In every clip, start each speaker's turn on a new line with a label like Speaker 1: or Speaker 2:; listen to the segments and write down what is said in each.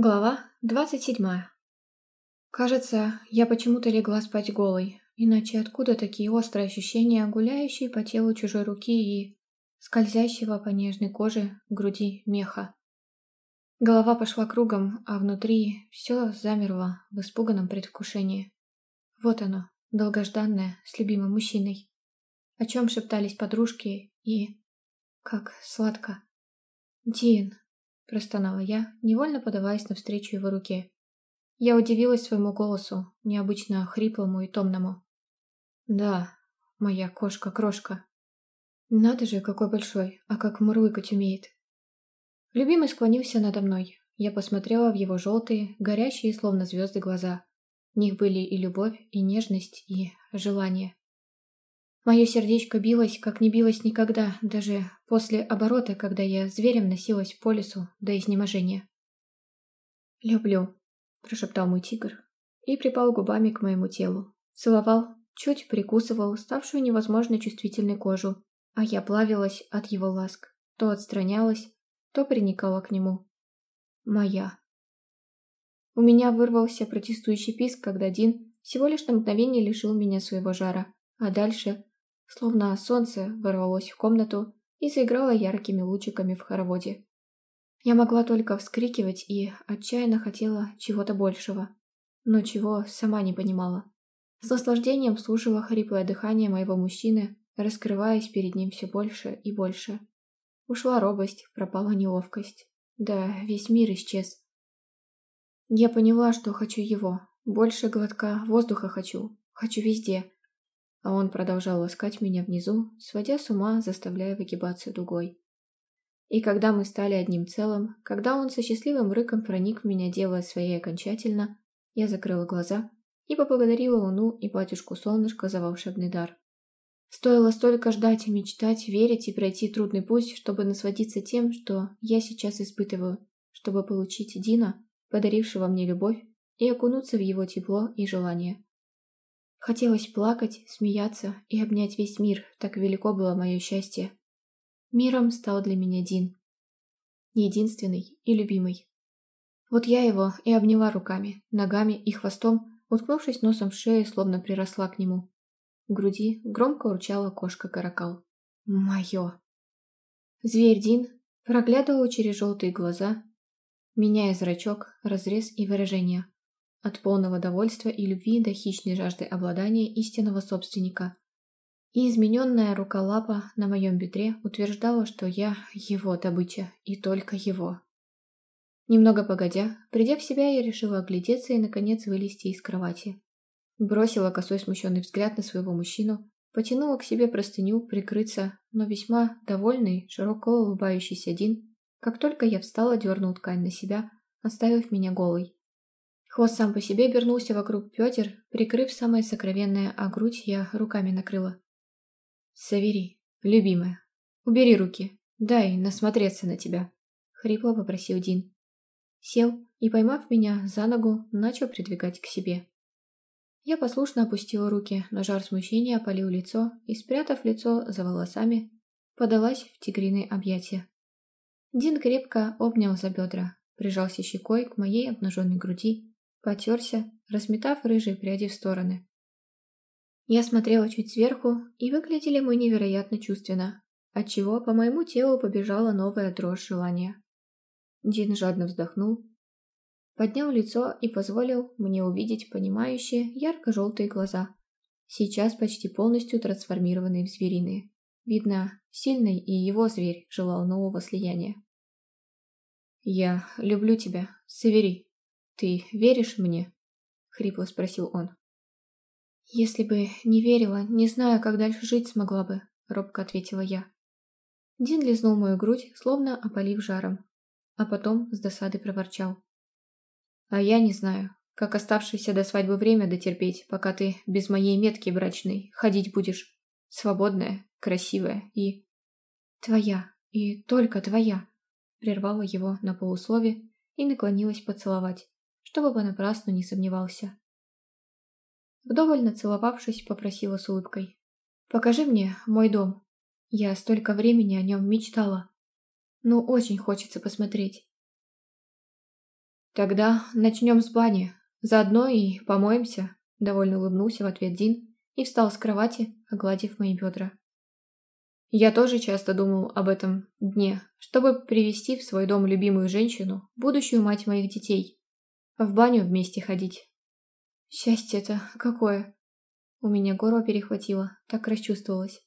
Speaker 1: Глава 27 Кажется, я почему-то легла спать голой, иначе откуда такие острые ощущения гуляющей по телу чужой руки и скользящего по нежной коже груди меха? Голова пошла кругом, а внутри все замерло в испуганном предвкушении. Вот оно, долгожданное, с любимым мужчиной. О чем шептались подружки и... Как сладко. «Дин, простонала я, невольно подаваясь навстречу его руке. Я удивилась своему голосу, необычно хриплому и томному. «Да, моя кошка-крошка». «Надо же, какой большой, а как мурлыкать умеет». Любимый склонился надо мной. Я посмотрела в его желтые, горящие, словно звезды, глаза. В них были и любовь, и нежность, и желание. Мое сердечко билось, как не билось никогда, даже после оборота, когда я зверем носилась по лесу до изнеможения. «Люблю», – прошептал мой тигр и припал губами к моему телу. Целовал, чуть прикусывал ставшую невозможно чувствительной кожу, а я плавилась от его ласк, то отстранялась, то приникала к нему. «Моя». У меня вырвался протестующий писк, когда Дин всего лишь на мгновение лишил меня своего жара, а дальше словно солнце ворвалось в комнату и заиграло яркими лучиками в хороводе. Я могла только вскрикивать и отчаянно хотела чего-то большего, но чего сама не понимала. С наслаждением слушала хриплое дыхание моего мужчины, раскрываясь перед ним все больше и больше. Ушла робость, пропала неловкость. Да, весь мир исчез. Я поняла, что хочу его. Больше глотка воздуха хочу. Хочу везде а он продолжал ласкать меня внизу, сводя с ума, заставляя выгибаться дугой. И когда мы стали одним целым, когда он со счастливым рыком проник в меня, делая своей окончательно, я закрыла глаза и поблагодарила Луну и батюшку Солнышко за волшебный дар. Стоило столько ждать и мечтать, верить и пройти трудный путь, чтобы насладиться тем, что я сейчас испытываю, чтобы получить Дина, подарившего мне любовь, и окунуться в его тепло и желание. Хотелось плакать, смеяться и обнять весь мир, так велико было мое счастье. Миром стал для меня Дин. Единственный и любимый. Вот я его и обняла руками, ногами и хвостом, уткнувшись носом в шею, словно приросла к нему. В груди громко урчала кошка-каракал. Мое! Зверь Дин проглядывал через желтые глаза, меняя зрачок, разрез и выражение от полного довольства и любви до хищной жажды обладания истинного собственника. И измененная рука лапа на моем бедре утверждала, что я его добыча и только его. Немного погодя, придя в себя, я решила оглядеться и, наконец, вылезти из кровати. Бросила косой смущенный взгляд на своего мужчину, потянула к себе простыню прикрыться, но весьма довольный, широко улыбающийся Дин, как только я встала, дернул ткань на себя, оставив меня голой. Хвост сам по себе вернулся вокруг Пётр, прикрыв самое сокровенное, а грудь я руками накрыла. «Савери, любимая, убери руки, дай насмотреться на тебя», — хрипло попросил Дин. Сел и, поймав меня за ногу, начал придвигать к себе. Я послушно опустила руки, но жар смущения опалил лицо и, спрятав лицо за волосами, подалась в тигриные объятия. Дин крепко обнял за бедра, прижался щекой к моей обнаженной груди потерся, разметав рыжие пряди в стороны. Я смотрела чуть сверху, и выглядели мы невероятно чувственно, отчего по моему телу побежала новая дрожь желания. Дин жадно вздохнул, поднял лицо и позволил мне увидеть понимающие ярко-желтые глаза, сейчас почти полностью трансформированные в звериные. Видно, сильный и его зверь желал нового слияния. «Я люблю тебя, Савери», «Ты веришь мне?» — хрипло спросил он. «Если бы не верила, не знаю, как дальше жить смогла бы», — робко ответила я. Дин лизнул мою грудь, словно опалив жаром, а потом с досады проворчал. «А я не знаю, как оставшееся до свадьбы время дотерпеть, пока ты без моей метки брачной ходить будешь. Свободная, красивая и...» «Твоя, и только твоя», — прервала его на полуслове и наклонилась поцеловать чтобы понапрасну не сомневался. Вдоволь нацеловавшись, попросила с улыбкой. «Покажи мне мой дом. Я столько времени о нем мечтала. Ну, очень хочется посмотреть». «Тогда начнем с бани. Заодно и помоемся», — довольно улыбнулся в ответ Дин и встал с кровати, огладив мои бедра. Я тоже часто думал об этом дне, чтобы привести в свой дом любимую женщину, будущую мать моих детей. А в баню вместе ходить. Счастье-то какое! У меня горло перехватило, так расчувствовалось.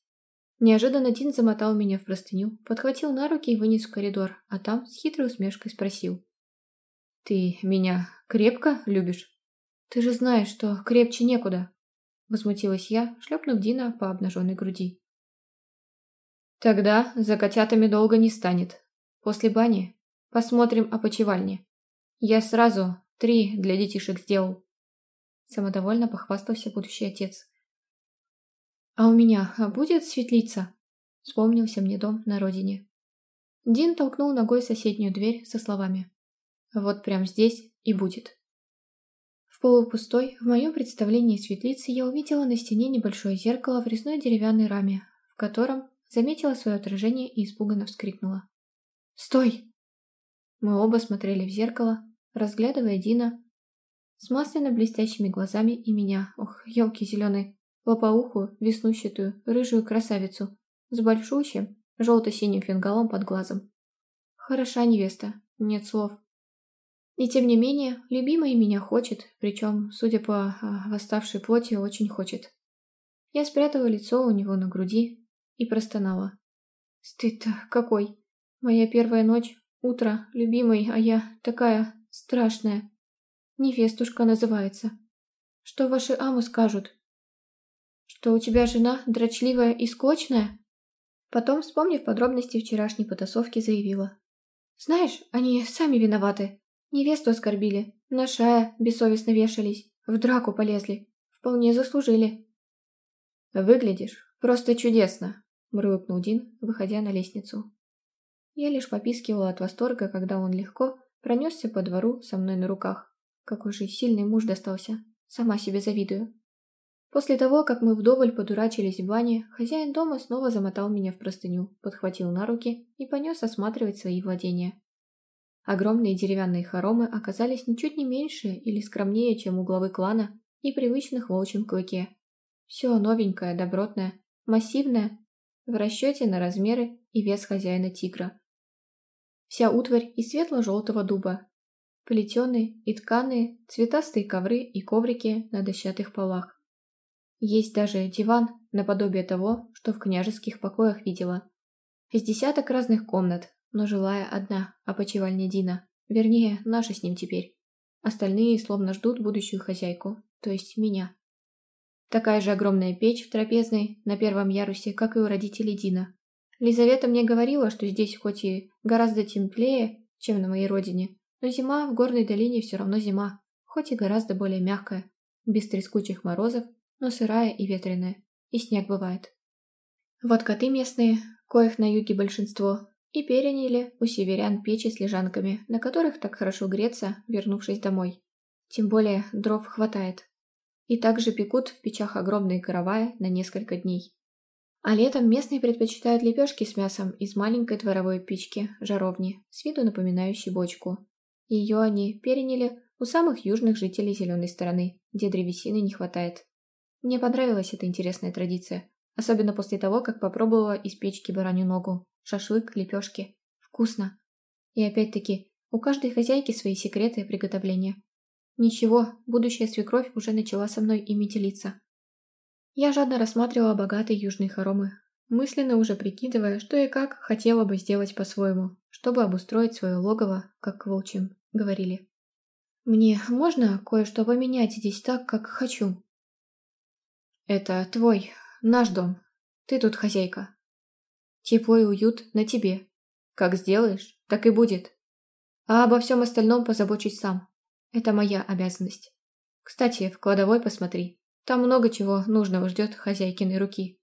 Speaker 1: Неожиданно Дин замотал меня в простыню, подхватил на руки и вынес в коридор, а там с хитрой усмешкой спросил. «Ты меня крепко любишь?» «Ты же знаешь, что крепче некуда!» Возмутилась я, шлепнув Дина по обнаженной груди. «Тогда за котятами долго не станет. После бани посмотрим о опочивальни. Я сразу Три для детишек сделал. Самодовольно похвастался будущий отец. А у меня будет светлица? Вспомнился мне дом на родине. Дин толкнул ногой соседнюю дверь со словами. Вот прям здесь и будет. В полупустой, в моем представлении светлицы, я увидела на стене небольшое зеркало в резной деревянной раме, в котором заметила свое отражение и испуганно вскрикнула. «Стой!» Мы оба смотрели в зеркало, разглядывая Дина с масляно-блестящими глазами и меня, ох, елки зеленые, лопоухую, веснущатую, рыжую красавицу с большущим, желто-синим фингалом под глазом. Хороша невеста, нет слов. И тем не менее, любимая меня хочет, причем, судя по а, восставшей плоти, очень хочет. Я спрятала лицо у него на груди и простонала. Стыд-то какой! Моя первая ночь, утро, любимый, а я такая страшное. Невестушка называется. Что ваши аму скажут? Что у тебя жена дрочливая и склочная? Потом, вспомнив подробности вчерашней потасовки, заявила. Знаешь, они сами виноваты. Невесту оскорбили, на шая бессовестно вешались, в драку полезли. Вполне заслужили. Выглядишь просто чудесно, мурлыкнул Дин, выходя на лестницу. Я лишь попискивала от восторга, когда он легко, Пронесся по двору со мной на руках. Какой же сильный муж достался. Сама себе завидую. После того, как мы вдоволь подурачились в бане, хозяин дома снова замотал меня в простыню, подхватил на руки и понес осматривать свои владения. Огромные деревянные хоромы оказались ничуть не меньше или скромнее, чем у главы клана и привычных в волчьем клыке. Все новенькое, добротное, массивное, в расчете на размеры и вес хозяина тигра. Вся утварь из светло-желтого дуба. Плетеные и тканые, цветастые ковры и коврики на дощатых полах. Есть даже диван, наподобие того, что в княжеских покоях видела. Из десяток разных комнат, но жилая одна, опочивальня Дина. Вернее, наша с ним теперь. Остальные словно ждут будущую хозяйку, то есть меня. Такая же огромная печь в трапезной на первом ярусе, как и у родителей Дина. Лизавета мне говорила, что здесь хоть и гораздо теплее, чем на моей родине, но зима в горной долине все равно зима, хоть и гораздо более мягкая, без трескучих морозов, но сырая и ветреная, и снег бывает. Вот коты местные, коих на юге большинство, и переняли у северян печи с лежанками, на которых так хорошо греться, вернувшись домой. Тем более дров хватает. И также пекут в печах огромные караваи на несколько дней. А летом местные предпочитают лепешки с мясом из маленькой дворовой печки, жаровни, с виду напоминающей бочку. Ее они переняли у самых южных жителей зеленой стороны, где древесины не хватает. Мне понравилась эта интересная традиция, особенно после того, как попробовала из печки баранью ногу, шашлык, лепешки. Вкусно. И опять-таки, у каждой хозяйки свои секреты приготовления. Ничего, будущая свекровь уже начала со мной ими делиться. Я жадно рассматривала богатые южные хоромы, мысленно уже прикидывая, что и как хотела бы сделать по-своему, чтобы обустроить свое логово, как к волчьим, говорили. «Мне можно кое-что поменять здесь так, как хочу?» «Это твой, наш дом. Ты тут хозяйка. Тепло и уют на тебе. Как сделаешь, так и будет. А обо всем остальном позабочусь сам. Это моя обязанность. Кстати, в кладовой посмотри, там много чего нужного ждет хозяйкиной руки.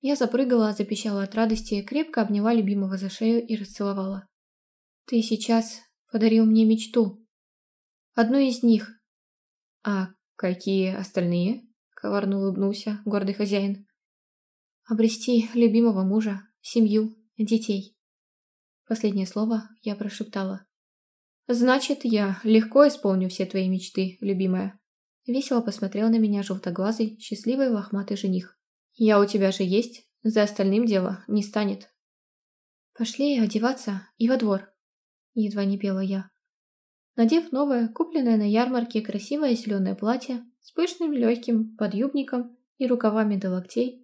Speaker 1: Я запрыгала, запищала от радости, крепко обняла любимого за шею и расцеловала. «Ты сейчас подарил мне мечту. Одну из них». «А какие остальные?» — коварно улыбнулся гордый хозяин. «Обрести любимого мужа, семью, детей». Последнее слово я прошептала. «Значит, я легко исполню все твои мечты, любимая». Весело посмотрел на меня желтоглазый, счастливый лохматый жених. «Я у тебя же есть, за остальным дело не станет». «Пошли одеваться и во двор», — едва не пела я. Надев новое, купленное на ярмарке красивое зеленое платье с пышным легким подъюбником и рукавами до локтей,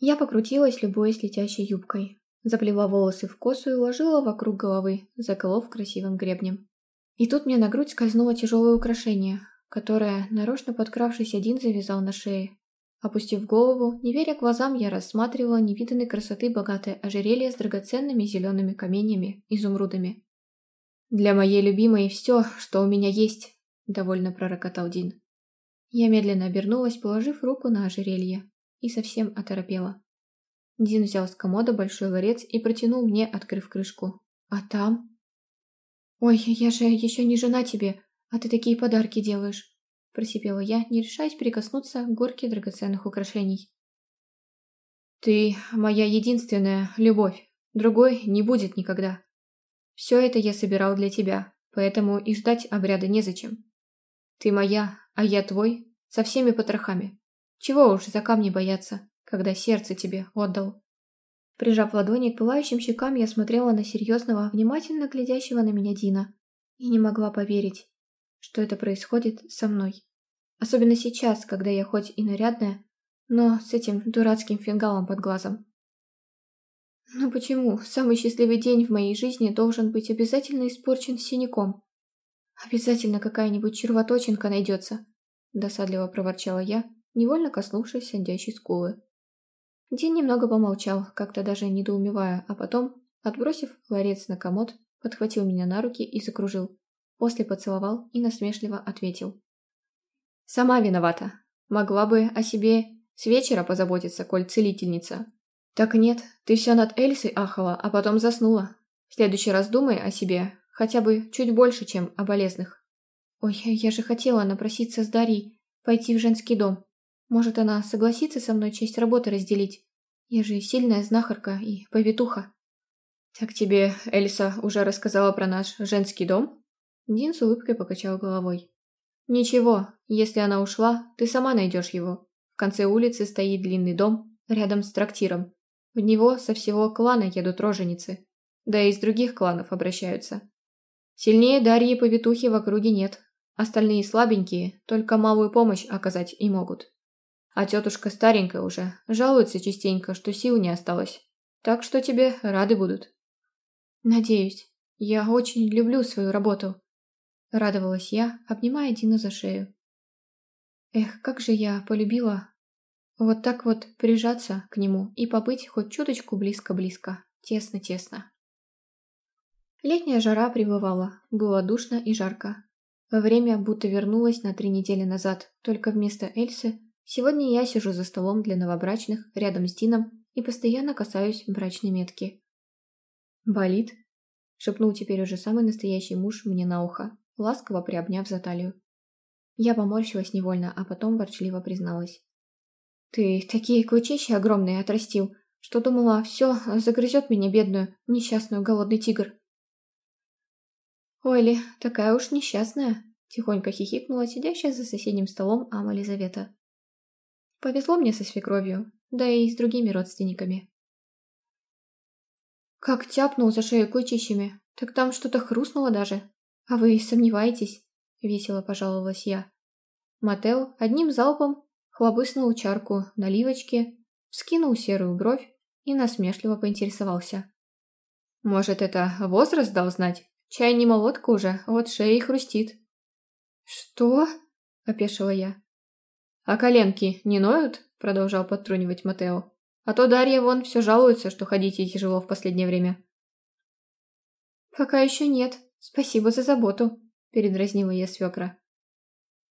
Speaker 1: я покрутилась, любуясь летящей юбкой. Заплела волосы в косу и уложила вокруг головы, заколов красивым гребнем. И тут мне на грудь скользнуло тяжелое украшение, которое нарочно подкравшись один завязал на шее. Опустив голову, не веря глазам, я рассматривала невиданной красоты богатое ожерелье с драгоценными зелеными каменями, изумрудами. «Для моей любимой все, что у меня есть», — довольно пророкотал Дин. Я медленно обернулась, положив руку на ожерелье, и совсем оторопела. Дин взял с комода большой ларец и протянул мне, открыв крышку. «А там?» «Ой, я же еще не жена тебе!» «А ты такие подарки делаешь!» – просипела я, не решаясь прикоснуться к горке драгоценных украшений. «Ты моя единственная любовь, другой не будет никогда. Все это я собирал для тебя, поэтому и ждать обряда незачем. Ты моя, а я твой, со всеми потрохами. Чего уж за камни бояться, когда сердце тебе отдал». Прижав ладони к пылающим щекам, я смотрела на серьезного, внимательно глядящего на меня Дина и не могла поверить, что это происходит со мной. Особенно сейчас, когда я хоть и нарядная, но с этим дурацким фингалом под глазом. Но почему самый счастливый день в моей жизни должен быть обязательно испорчен синяком? Обязательно какая-нибудь червоточинка найдется, досадливо проворчала я, невольно коснувшись сидящей скулы. День немного помолчал, как-то даже недоумевая, а потом, отбросив ларец на комод, подхватил меня на руки и закружил после поцеловал и насмешливо ответил. «Сама виновата. Могла бы о себе с вечера позаботиться, коль целительница». «Так нет, ты все над Эльсой ахала, а потом заснула. В следующий раз думай о себе, хотя бы чуть больше, чем о болезных». «Ой, я же хотела напроситься с Дарьей пойти в женский дом. Может, она согласится со мной честь работы разделить? Я же сильная знахарка и повитуха». «Так тебе Эльса уже рассказала про наш женский дом?» Дин с улыбкой покачал головой. «Ничего, если она ушла, ты сама найдешь его. В конце улицы стоит длинный дом, рядом с трактиром. В него со всего клана едут роженицы. Да и из других кланов обращаются. Сильнее Дарьи повитухи в округе нет. Остальные слабенькие, только малую помощь оказать и могут. А тетушка старенькая уже, жалуется частенько, что сил не осталось. Так что тебе рады будут». «Надеюсь. Я очень люблю свою работу», — радовалась я, обнимая Дина за шею. Эх, как же я полюбила вот так вот прижаться к нему и побыть хоть чуточку близко-близко, тесно-тесно. Летняя жара пребывала, было душно и жарко. Время будто вернулось на три недели назад, только вместо Эльсы сегодня я сижу за столом для новобрачных рядом с Дином и постоянно касаюсь брачной метки. «Болит?» – шепнул теперь уже самый настоящий муж мне на ухо ласково приобняв за талию. Я поморщилась невольно, а потом ворчливо призналась. «Ты такие клычища огромные отрастил, что думала, все, загрызет меня бедную, несчастную голодный тигр». «Ойли, такая уж несчастная», — тихонько хихикнула сидящая за соседним столом Ама Лизавета. «Повезло мне со свекровью, да и с другими родственниками». «Как тяпнул за шею клычищами, так там что-то хрустнуло даже», «А вы сомневаетесь?» – весело пожаловалась я. Матео одним залпом хлобыснул чарку наливочки, вскинул серую бровь и насмешливо поинтересовался. «Может, это возраст дал знать? Чай не молотка уже, вот шея и хрустит». «Что?» – опешила я. «А коленки не ноют?» – продолжал подтрунивать Матео. «А то Дарья вон все жалуется, что ходить ей тяжело в последнее время». «Пока еще нет», «Спасибо за заботу», – передразнила я свекра.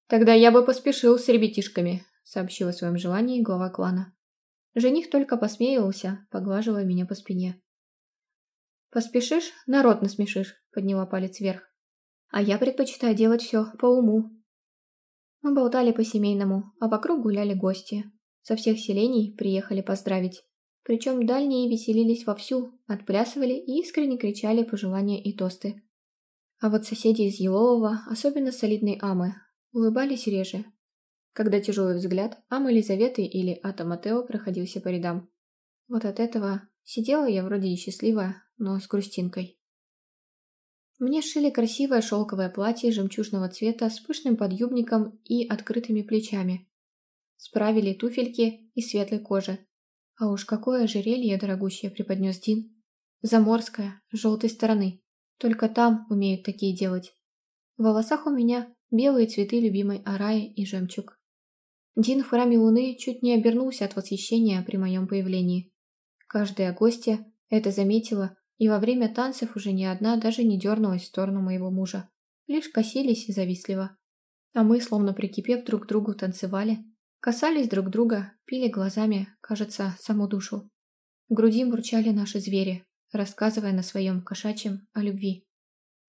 Speaker 1: «Тогда я бы поспешил с ребятишками», – сообщила о своем желании глава клана. Жених только посмеивался, поглаживая меня по спине. «Поспешишь, народ насмешишь», – подняла палец вверх. «А я предпочитаю делать все по уму». Мы болтали по-семейному, а вокруг гуляли гости. Со всех селений приехали поздравить. Причем дальние веселились вовсю, отплясывали и искренне кричали пожелания и тосты. А вот соседи из Елового, особенно солидные Амы, улыбались реже, когда тяжелый взгляд Амы Елизаветы или Ата Матео проходился по рядам. Вот от этого сидела я вроде и счастливая, но с грустинкой. Мне шили красивое шелковое платье жемчужного цвета с пышным подъюбником и открытыми плечами. Справили туфельки и светлой кожи. А уж какое ожерелье дорогущее преподнес Дин. Заморское, желтой стороны. Только там умеют такие делать. В волосах у меня белые цветы любимой Араи и жемчуг. Дин в храме Луны чуть не обернулся от восхищения при моем появлении. Каждая гостья это заметила, и во время танцев уже ни одна даже не дернулась в сторону моего мужа. Лишь косились завистливо. А мы, словно прикипев друг к другу, танцевали, касались друг друга, пили глазами, кажется, саму душу. В груди мурчали наши звери, рассказывая на своем кошачьем о любви.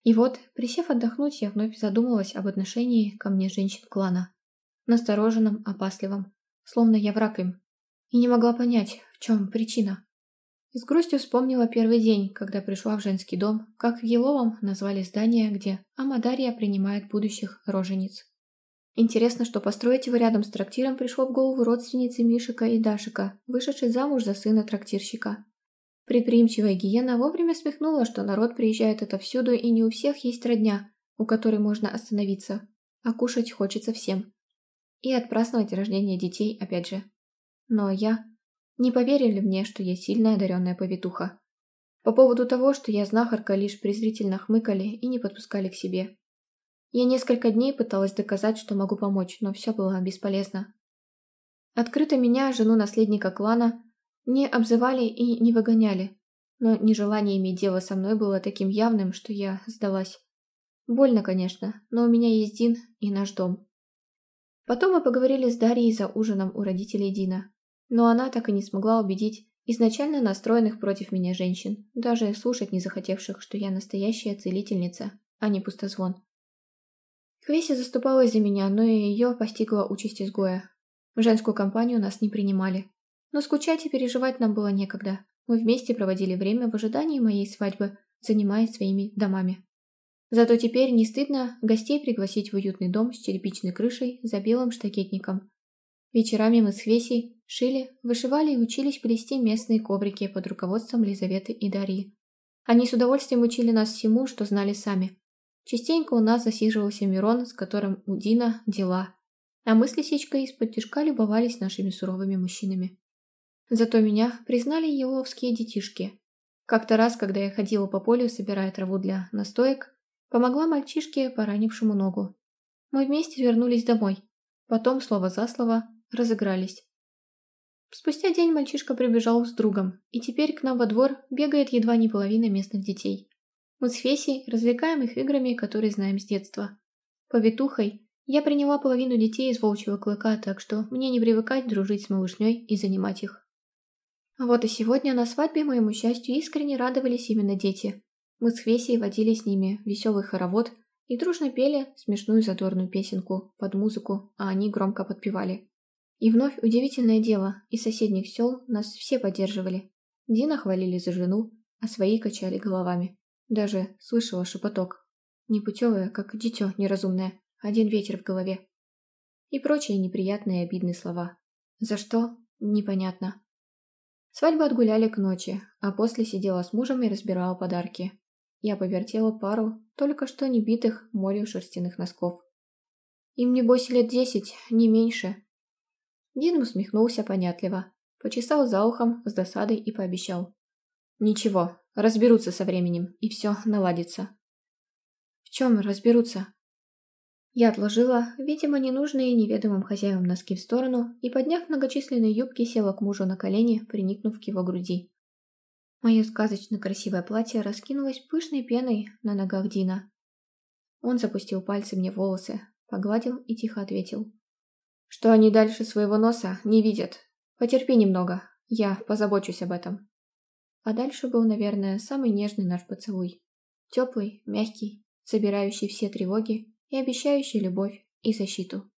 Speaker 1: И вот, присев отдохнуть, я вновь задумалась об отношении ко мне женщин клана. Настороженном, опасливом, словно я враг им. И не могла понять, в чем причина. С грустью вспомнила первый день, когда пришла в женский дом, как в Еловом назвали здание, где Амадария принимает будущих рожениц. Интересно, что построить его рядом с трактиром пришло в голову родственницы Мишика и Дашика, вышедшей замуж за сына трактирщика. Приприимчивая гиена вовремя смехнула, что народ приезжает отовсюду и не у всех есть родня, у которой можно остановиться, а кушать хочется всем. И отпраздновать рождение детей опять же. Но я... Не поверили мне, что я сильная одаренная повитуха. По поводу того, что я знахарка, лишь презрительно хмыкали и не подпускали к себе. Я несколько дней пыталась доказать, что могу помочь, но все было бесполезно. Открыто меня, жену наследника клана, не обзывали и не выгоняли, но нежелание иметь дело со мной было таким явным, что я сдалась. Больно, конечно, но у меня есть Дин и наш дом. Потом мы поговорили с Дарьей за ужином у родителей Дина, но она так и не смогла убедить изначально настроенных против меня женщин, даже слушать не захотевших, что я настоящая целительница, а не пустозвон. Квеси заступалась за меня, но и ее постигла участь изгоя. В женскую компанию нас не принимали. Но скучать и переживать нам было некогда. Мы вместе проводили время в ожидании моей свадьбы, занимаясь своими домами. Зато теперь не стыдно гостей пригласить в уютный дом с черепичной крышей за белым штакетником. Вечерами мы с Хвесей шили, вышивали и учились плести местные коврики под руководством Лизаветы и Дарьи. Они с удовольствием учили нас всему, что знали сами. Частенько у нас засиживался Мирон, с которым у Дина дела, а мы с лисичкой из-под тяжка любовались нашими суровыми мужчинами. Зато меня признали еловские детишки. Как-то раз, когда я ходила по полю, собирая траву для настоек, помогла мальчишке, поранившему ногу. Мы вместе вернулись домой. Потом, слово за слово, разыгрались. Спустя день мальчишка прибежал с другом, и теперь к нам во двор бегает едва не половина местных детей. Мы с Фесей развлекаем их играми, которые знаем с детства. Повитухой я приняла половину детей из волчьего клыка, так что мне не привыкать дружить с малышней и занимать их. Вот и сегодня на свадьбе, моему счастью, искренне радовались именно дети. Мы с Хвесей водили с ними веселый хоровод и дружно пели смешную задорную песенку под музыку, а они громко подпевали. И вновь удивительное дело, из соседних сел нас все поддерживали. Дина хвалили за жену, а свои качали головами. Даже слышала шепоток. Непутевая, как дитё неразумное, один ветер в голове. И прочие неприятные и обидные слова. За что? Непонятно. Свадьбу отгуляли к ночи, а после сидела с мужем и разбирала подарки. Я повертела пару только что небитых морю морем шерстяных носков. Им, небось, лет десять, не меньше. Дин усмехнулся понятливо, почесал за ухом с досадой и пообещал. «Ничего, разберутся со временем, и все наладится». «В чем разберутся?» Я отложила, видимо, ненужные неведомым хозяевам носки в сторону и, подняв многочисленные юбки, села к мужу на колени, приникнув к его груди. Мое сказочно красивое платье раскинулось пышной пеной на ногах Дина. Он запустил пальцы мне в волосы, погладил и тихо ответил. «Что они дальше своего носа не видят. Потерпи немного, я позабочусь об этом». А дальше был, наверное, самый нежный наш поцелуй. Теплый, мягкий, собирающий все тревоги и обещающий любовь и защиту.